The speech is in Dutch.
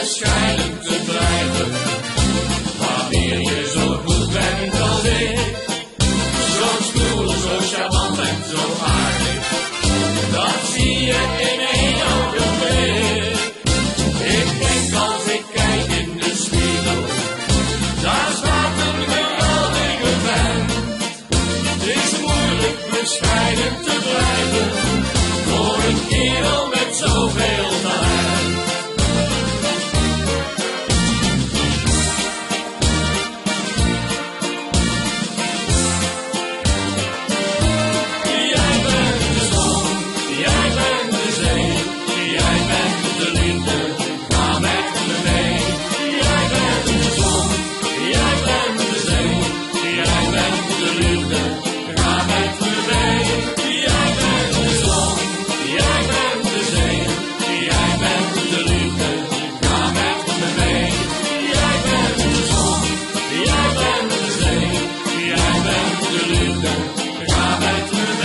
de schijnen te drijven. Wanneer je zo goed bent als ik, zo stoer, zo charmant en zo aardig, dat zie je in één ogenblik. Ik denk als ik kijk in de spiegel, daar staat een geweldige vent. Het is moeilijk bescheiden te Hallelujah.